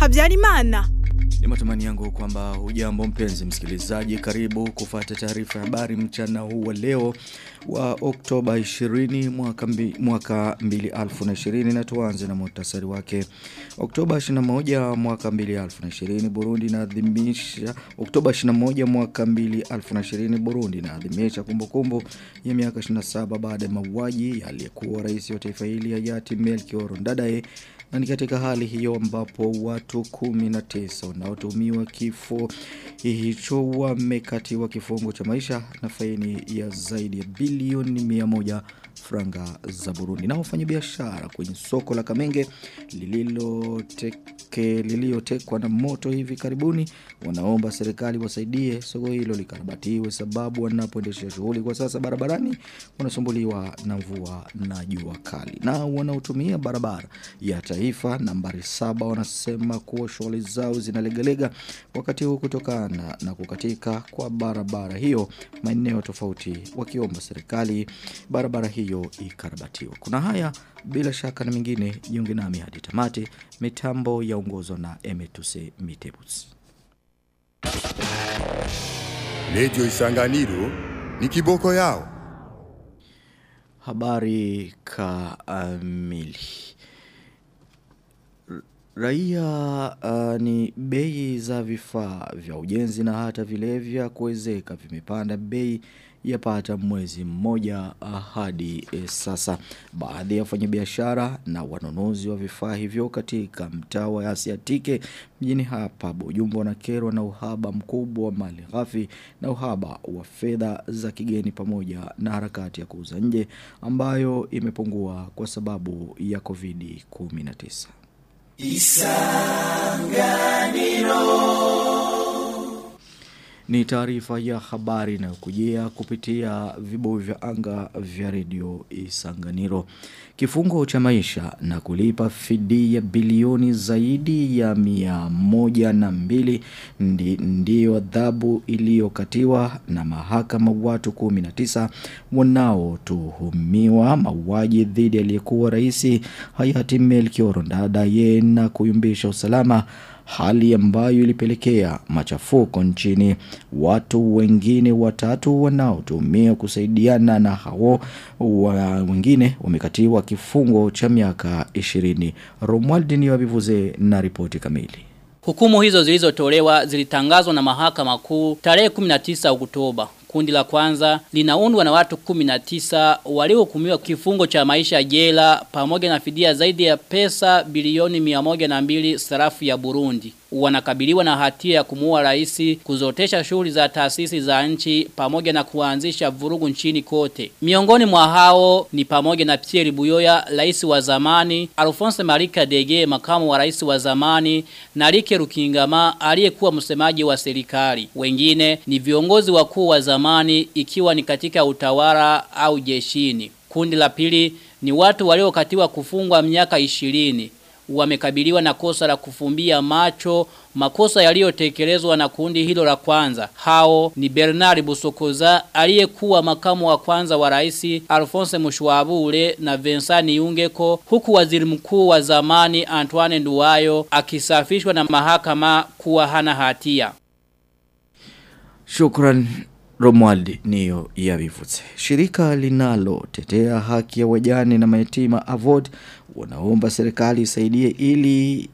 habyarimana Ni matamani yangu kwamba hujambo mpenzi msikilizaji karibu kufata taarifa ya habari mchana huu wa leo wa Oktoba 20 mwaka, mbi, mwaka 2020 na tuanze na muhtasari wake. Oktoba 21 mwaka 2020 Burundi inaadhimisha Oktoba 21 mwaka 2020 Burundi inaadhimisha kumbukumbu ya miaka 27 baada ya mauaji aliyekuwa rais wa taifa hili hayati Melchior Ndadaye na ni katika hali hiyo ambapo watu 19 wanaotumiwa kifo hicho wamekatiwa kifungo cha maisha na faini ya zaidi ya bilioni 100 franga za Burundi. Na wafanyabiashara kwenye soko la Kamenge lililotekwa na moto hivi karibuni wanaomba serikali wasaidie soko hilo likarabatiwe sababu wanapoendesha shughuli kwa sasa barabarani wanasumbuliwa na mvua na jua kali. Na wanaotumia barabara ya taifa nambari saba wanasema kuwa shughuli zao zinalegalega wakati huu kutokana na kukatika kwa barabara hiyo maeneo tofauti wakiomba serikali barabara hiyo ikarabatiwe. Kuna haya bila shaka na mingine jiunge nami hadi tamati mitambo ya ongozo na Emetuse Mitebus. Lejo Isanganiro ni kiboko yao. Habari kamili. Raia uh, ni bei za vifaa vya ujenzi na hata vile vya kuwezeka vimepanda bei yapata mwezi mmoja hadi e, sasa. Baadhi ya wafanyabiashara na wanunuzi wa vifaa hivyo katika mtaa wa Asiatike mjini hapa Bujumbura wanakerwa na uhaba mkubwa wa mali ghafi na uhaba wa fedha za kigeni pamoja na harakati ya kuuza nje ambayo imepungua kwa sababu ya COVID-19. Isanganiro ni taarifa ya habari inayokujia kupitia vibuyu vya anga vya redio Isanganiro. Kifungo cha maisha na kulipa fidia bilioni zaidi ya mia moja na mbili ndi, ndiyo adhabu iliyokatiwa na mahakama watu 19 wanaotuhumiwa mauaji dhidi aliyekuwa rais hayati Melkior Ndadaye na kuyumbisha usalama hali ambayo ilipelekea machafuko nchini. Watu wengine watatu wanaotumia kusaidiana na hao wa wengine wamekatiwa kifungo cha miaka ishirini romwaldi ni wabivuze na ripoti kamili. Hukumu hizo zilizotolewa zilitangazwa na mahakama kuu tarehe 19 Oktoba. Kundi la kwanza linaundwa na watu 19 waliohukumiwa kifungo cha maisha jela pamoja na fidia zaidi ya pesa bilioni 102 sarafu ya Burundi. Wanakabiliwa na hatia ya kumuua rais, kuzotesha shughuli za taasisi za nchi pamoja na kuanzisha vurugu nchini kote. Miongoni mwa hao ni pamoja na Pierre Buyoya, rais wa zamani, Alphonse Marika Dege, makamu wa rais wa zamani, na Rike Rukingama aliyekuwa msemaji wa serikali. Wengine ni viongozi wakuu wa zamani ikiwa ni katika utawala au jeshini. Kundi la pili ni watu waliokatiwa kufungwa miaka 20 wamekabiliwa na kosa la kufumbia macho makosa yaliyotekelezwa na kundi hilo la kwanza. Hao ni Bernard Busokoza aliyekuwa makamu wa kwanza wa rais Alphonse Mushwabule na Vincent Yungeko huku waziri mkuu wa zamani Antoine Nduwayo akisafishwa na mahakama kuwa hana hatia. Shukran Romuald niyo yavivutse. Shirika linalo tetea haki ya wajani na maetima Avod wanaomba serikali isaidie ili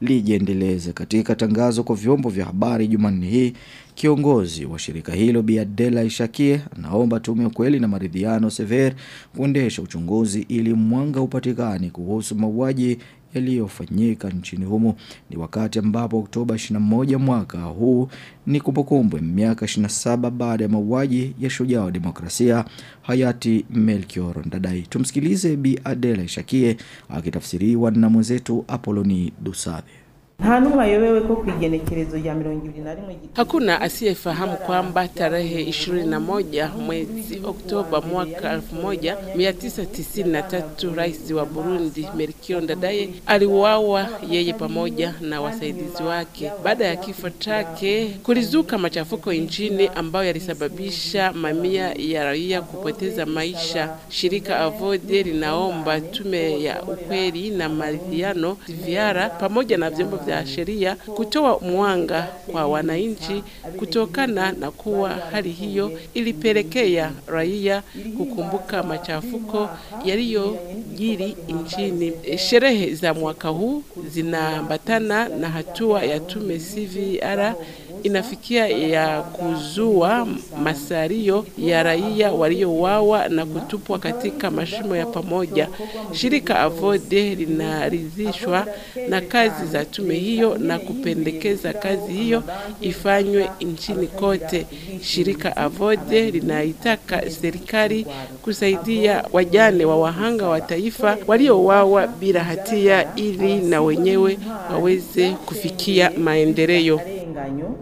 lijiendeleze katika tangazo kwa vyombo vya habari Jumanne hii Kiongozi wa shirika hilo Bi Adela Ishakie anaomba tume kweli na maridhiano sever kuendesha uchunguzi ili mwanga upatikane kuhusu mauaji yaliyofanyika nchini humo ni wakati ambapo Oktoba 21 mwaka huu ni kumbukumbu miaka 27 baada ya mauaji ya shujaa wa demokrasia hayati Melchior Ndadaye. Tumsikilize Bi Adela Shakie akitafsiriwa na mwenzetu Apoloni Dusabe. Ku igenekerezo rya mirongo ibiri na rimwe Hakuna asiyefahamu kwamba tarehe 21 mwezi Oktoba mwaka 1993 rais wa Burundi Melchior Ndadaye aliuawa yeye pamoja na wasaidizi wake. Baada ya kifo chake, kulizuka machafuko nchini ambayo yalisababisha mamia ya raia kupoteza maisha. Shirika Avode linaomba tume ya ukweli na maridhiano viara pamoja na vyombo vya sheria kutoa mwanga kwa wananchi kutokana na kuwa hali hiyo ilipelekea raia kukumbuka machafuko yaliyojiri nchini. Sherehe za mwaka huu zinaambatana na hatua ya tume CVR inafikia ya kuzua masario ya raia waliouawa na kutupwa katika mashimo ya pamoja. Shirika Avode linaridhishwa na kazi za tume hiyo na kupendekeza kazi hiyo ifanywe nchini kote. Shirika Avode linaitaka serikali kusaidia wajane wa wahanga wa taifa waliowawa bila hatia ili na wenyewe waweze kufikia maendeleo.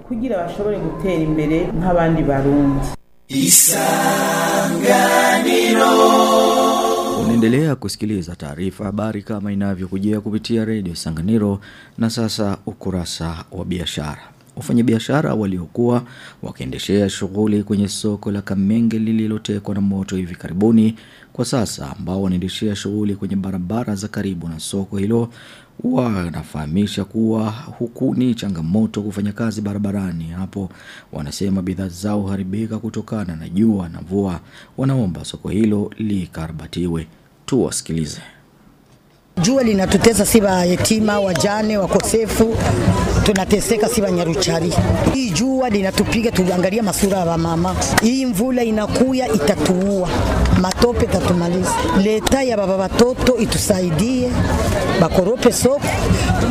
Kugira bashobore gutera imbere nk'abandi barundi Unaendelea kusikiliza taarifa habari kama inavyokujia kupitia redio Sanganiro na sasa ukurasa wa biashara. Wafanyabiashara waliokuwa wakiendeshea shughuli kwenye soko la Kamenge lililotekwa na moto hivi karibuni kwa sasa ambao wanaendeshea shughuli kwenye barabara za karibu na soko hilo wanafahamisha kuwa huku ni changamoto kufanya kazi barabarani. Hapo wanasema bidhaa zao haribika kutokana na jua na mvua. Wanaomba soko hilo likarabatiwe tuwasikilize Jua linatutesa si wayetima, wajane, wakosefu, tunateseka si wanyaruchari. Hii jua linatupiga, tuangalia masura ya mama. Hii mvula inakuya itatuua, matope tatumaliza. Leta ya baba batoto itusaidie, bakorope soko,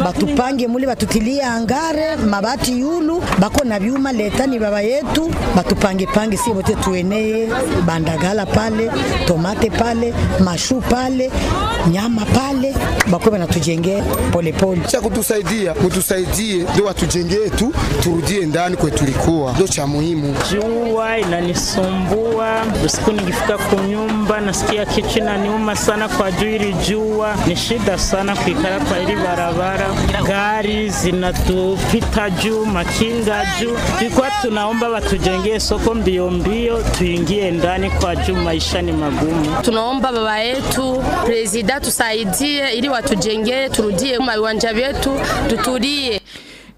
batupange muli batutilie angare, mabati yulu, bako na vyuma. Leta ni baba yetu, batupange pange, si bote tuenee, bandagala pale, tomate pale, mashu pale, nyama pale bakuwe banatujengea polepole. cha kutusaidia kutusaidie ndio watujengee tu turudie ndani kwe tulikuwa, ndio cha muhimu. Jua inanisumbua usiku, nikifika kunyumba nasikia kichwa inaniuma sana kwa juu ili jua. Ni shida sana kuikara kwa ili barabara, gari zinatupita juu, makinga juu. Tulikuwa tunaomba watujengee soko mbio mbio, tuingie ndani kwa juu, maisha ni magumu. Tunaomba baba yetu presida tusaidie ili watujengeye turudie mu mayanja yetu duturiye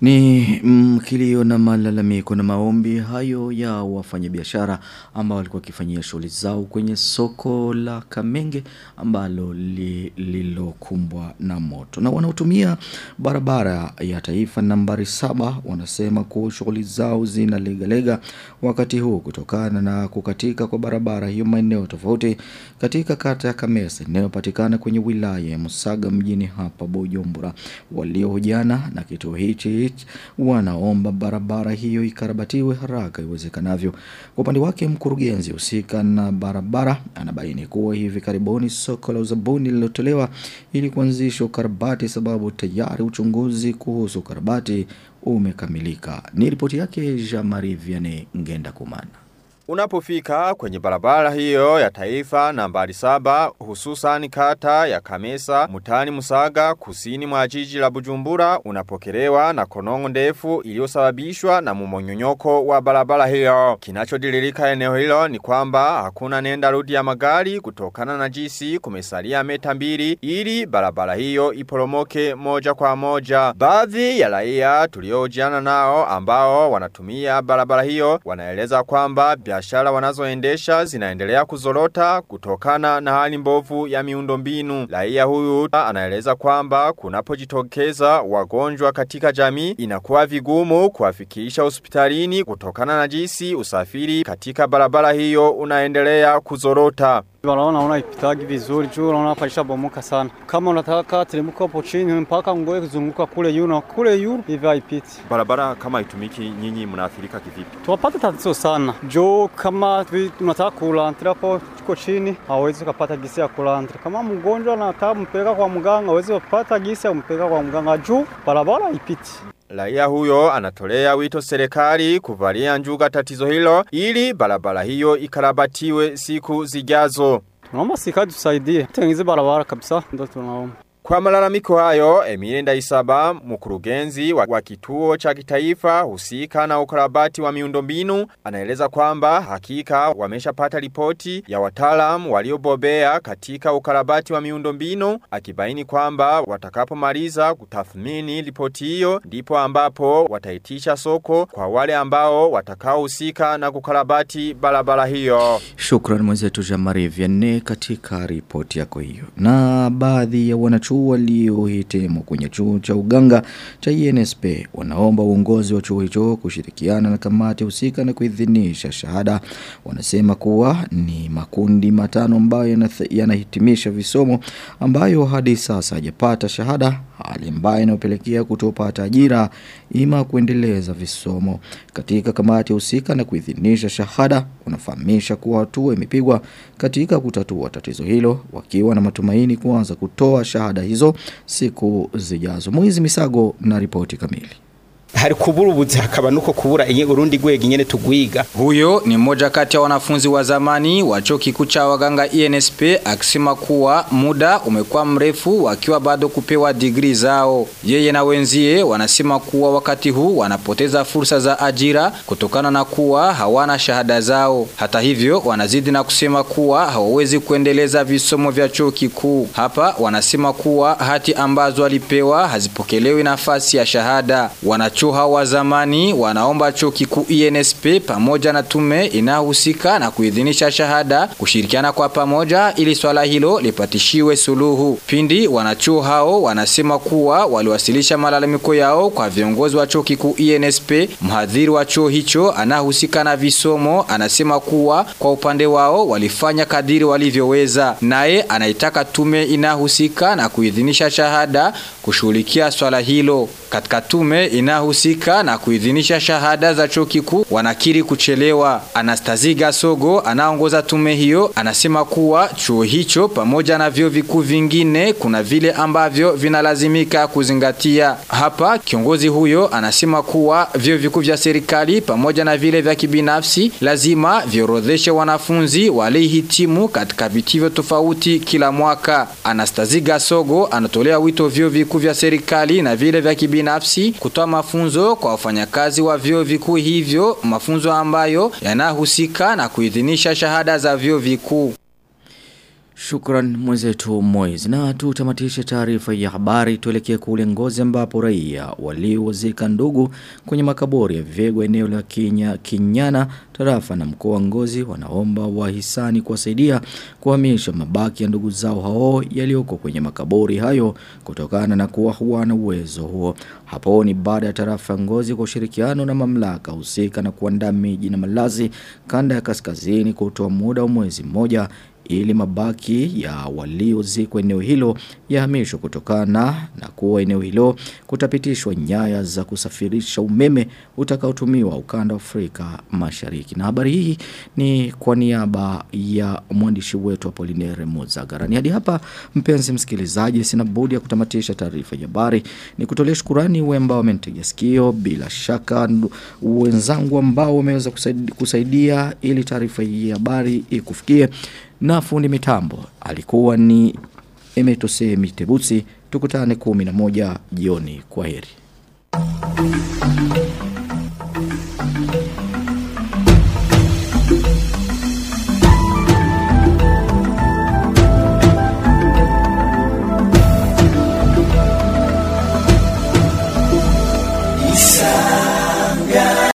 Ni mkilio kilio na malalamiko na maombi hayo ya wafanyabiashara ambao walikuwa wakifanyia shughuli zao kwenye soko la Kamenge ambalo lililokumbwa na moto. Na wanaotumia barabara ya taifa nambari saba wanasema kuwa shughuli zao zinalegalega wakati huu kutokana na kukatika kwa barabara hiyo maeneo tofauti katika kata ya Kamese inayopatikana kwenye wilaya ya Musaga mjini hapa Bujumbura. Waliohojiana na kituo hichi wanaomba barabara hiyo ikarabatiwe haraka iwezekanavyo. Kwa upande wake mkurugenzi husika na barabara anabaini kuwa hivi karibuni soko la uzabuni lilotolewa ili kuanzisha ukarabati sababu tayari uchunguzi kuhusu ukarabati umekamilika. Ni ripoti yake Jean-Marie Vianney Ngenda Kumana. Unapofika kwenye barabara hiyo ya taifa nambari saba hususan kata ya Kamesa mutani Musaga kusini mwa jiji la Bujumbura unapokelewa na konongo ndefu iliyosababishwa na mumonyonyoko wa barabara hiyo. Kinachodililika eneo hilo ni kwamba hakuna nenda rudi ya magari kutokana na jisi kumesalia meta mbili ili barabara hiyo iporomoke moja kwa moja. Baadhi ya raia tuliojiana nao ambao wanatumia barabara hiyo wanaeleza kwamba biashara wanazoendesha zinaendelea kuzorota kutokana na hali mbovu ya miundombinu. Raia huyu anaeleza kwamba kunapojitokeza wagonjwa katika jamii inakuwa vigumu kuwafikisha hospitalini kutokana na jinsi usafiri katika barabara hiyo unaendelea kuzorota. Barabara ona ipitagi vizuri juu unaona hapa ishabomoka sana. Kama unataka teremka hapo chini mpaka ngoe kuzunguka kule yuno kule yuno hivi haipiti. Barabara kama haitumiki nyinyi mnaathirika kivipi? Tuwapata tatizo sana juu kama tunataka kula kulantira hapo chiko chini hawezi kupata gisi ya kulandri. Kama mgonjwa anataka mpeleka kwa mganga hawezi kupata gisi ya mpeleka kwa mganga juu barabara ipiti. Raia huyo anatolea wito serikali kuvalia njuga tatizo hilo ili barabara hiyo ikarabatiwe siku zijazo. Tunaomba serikali tusaidie tengeze barabara kabisa, ndio tunaomba. Kwa malalamiko hayo, Emile Ndaisaba, mkurugenzi wa, kituo cha kitaifa husika na ukarabati wa miundombinu, anaeleza kwamba hakika wameshapata ripoti ya wataalamu waliobobea katika ukarabati wa miundombinu, akibaini kwamba watakapomaliza kutathmini ripoti hiyo ndipo ambapo wataitisha soko kwa wale ambao watakaohusika na kukarabati barabara hiyo. Shukrani mwenzetu Jamari Vianney katika ripoti yako hiyo. Na baadhi ya wanachuo waliohitimu kwenye chuo cha uganga cha INSP wanaomba uongozi wa chuo hicho kushirikiana na kamati husika na kuidhinisha shahada. Wanasema kuwa ni makundi matano ambayo yanahitimisha visomo ambayo hadi sasa hajapata shahada hali ambayo inayopelekea kutopata ajira ima kuendeleza visomo. Katika kamati husika na kuidhinisha shahada unafahamisha kuwa hatua imepigwa katika kutatua tatizo hilo wakiwa na matumaini kuanza kutoa shahada hizo siku zijazo. Mwizi Misago na ripoti kamili. Hari kubura ubuzi hakaba nuko kubura urundi gwego nyene tugwiga Huyo ni mmoja kati ya wanafunzi wa zamani wa chuo kikuu cha waganga INSP akisema kuwa muda umekuwa mrefu wakiwa bado kupewa digrii zao. Yeye na wenzie wanasema kuwa wakati huu wanapoteza fursa za ajira kutokana na kuwa hawana shahada zao. Hata hivyo wanazidi na kusema kuwa hawawezi kuendeleza visomo vya chuo kikuu. Hapa wanasema kuwa hati ambazo walipewa hazipokelewi nafasi ya shahada. Wanachuo hao wa zamani wanaomba chuo kikuu INSP pamoja na tume inayohusika na kuidhinisha shahada kushirikiana kwa pamoja ili swala hilo lipatishiwe suluhu. Pindi wanachuo hao wanasema kuwa waliwasilisha malalamiko yao kwa viongozi wa chuo kikuu INSP. Mhadhiri wa chuo hicho anahusika na visomo anasema kuwa kwa upande wao walifanya kadiri walivyoweza. Naye anaitaka tume inahusika na kuidhinisha shahada kushughulikia swala hilo. Katika tume inahusika na kuidhinisha shahada za chuo kikuu wanakiri kuchelewa. Anastaziga Sogo anaongoza tume hiyo anasema kuwa chuo hicho pamoja na vyuo vikuu vingine kuna vile ambavyo vinalazimika kuzingatia. Hapa kiongozi huyo anasema kuwa vyuo vikuu vya serikali pamoja na vile vya kibinafsi lazima viorodheshe wanafunzi walihitimu katika vitivyo tofauti kila mwaka. Anastaziga Sogo anatolea wito vyuo vikuu vya serikali na vile vya kibinafsi kutoa mafunzo kwa wafanyakazi wa vyuo vikuu hivyo, mafunzo ambayo yanahusika na kuidhinisha shahada za vyuo vikuu. Shukran mwenzetu Moiz. Na tutamatishe taarifa ya habari tuelekee kule Ngozi ambapo raia waliozika ndugu kwenye makaburi ya vivegwa eneo la Kinya, Kinyana tarafa na mkoa Ngozi wanaomba wahisani kuwasaidia kuhamisha mabaki ya ndugu zao hao yaliyoko kwenye makaburi hayo kutokana na kuwa hawana uwezo huo. Hapo ni baada ya tarafa Ngozi kwa ushirikiano na mamlaka husika na kuandaa miji na malazi kanda ya kaskazini kutoa muda wa mwezi mmoja ili mabaki ya waliozikwa eneo hilo yahamishwe kutokana na kuwa eneo hilo kutapitishwa nyaya za kusafirisha umeme utakaotumiwa ukanda wa Afrika Mashariki. Na habari hii ni kwa niaba ya mwandishi wetu Apolinere Muzagarani. Hadi hapa mpenzi msikilizaji sina budi ya kutamatisha taarifa ya habari. Ni kutolea shukurani wewe ambao wamenitegea sikio bila shaka wenzangu ambao wameweza kusaidia, kusaidia ili taarifa hii ya habari ikufikie na fundi mitambo alikuwa ni Emetose Mitebusi. tukutane 11 jioni kwa heri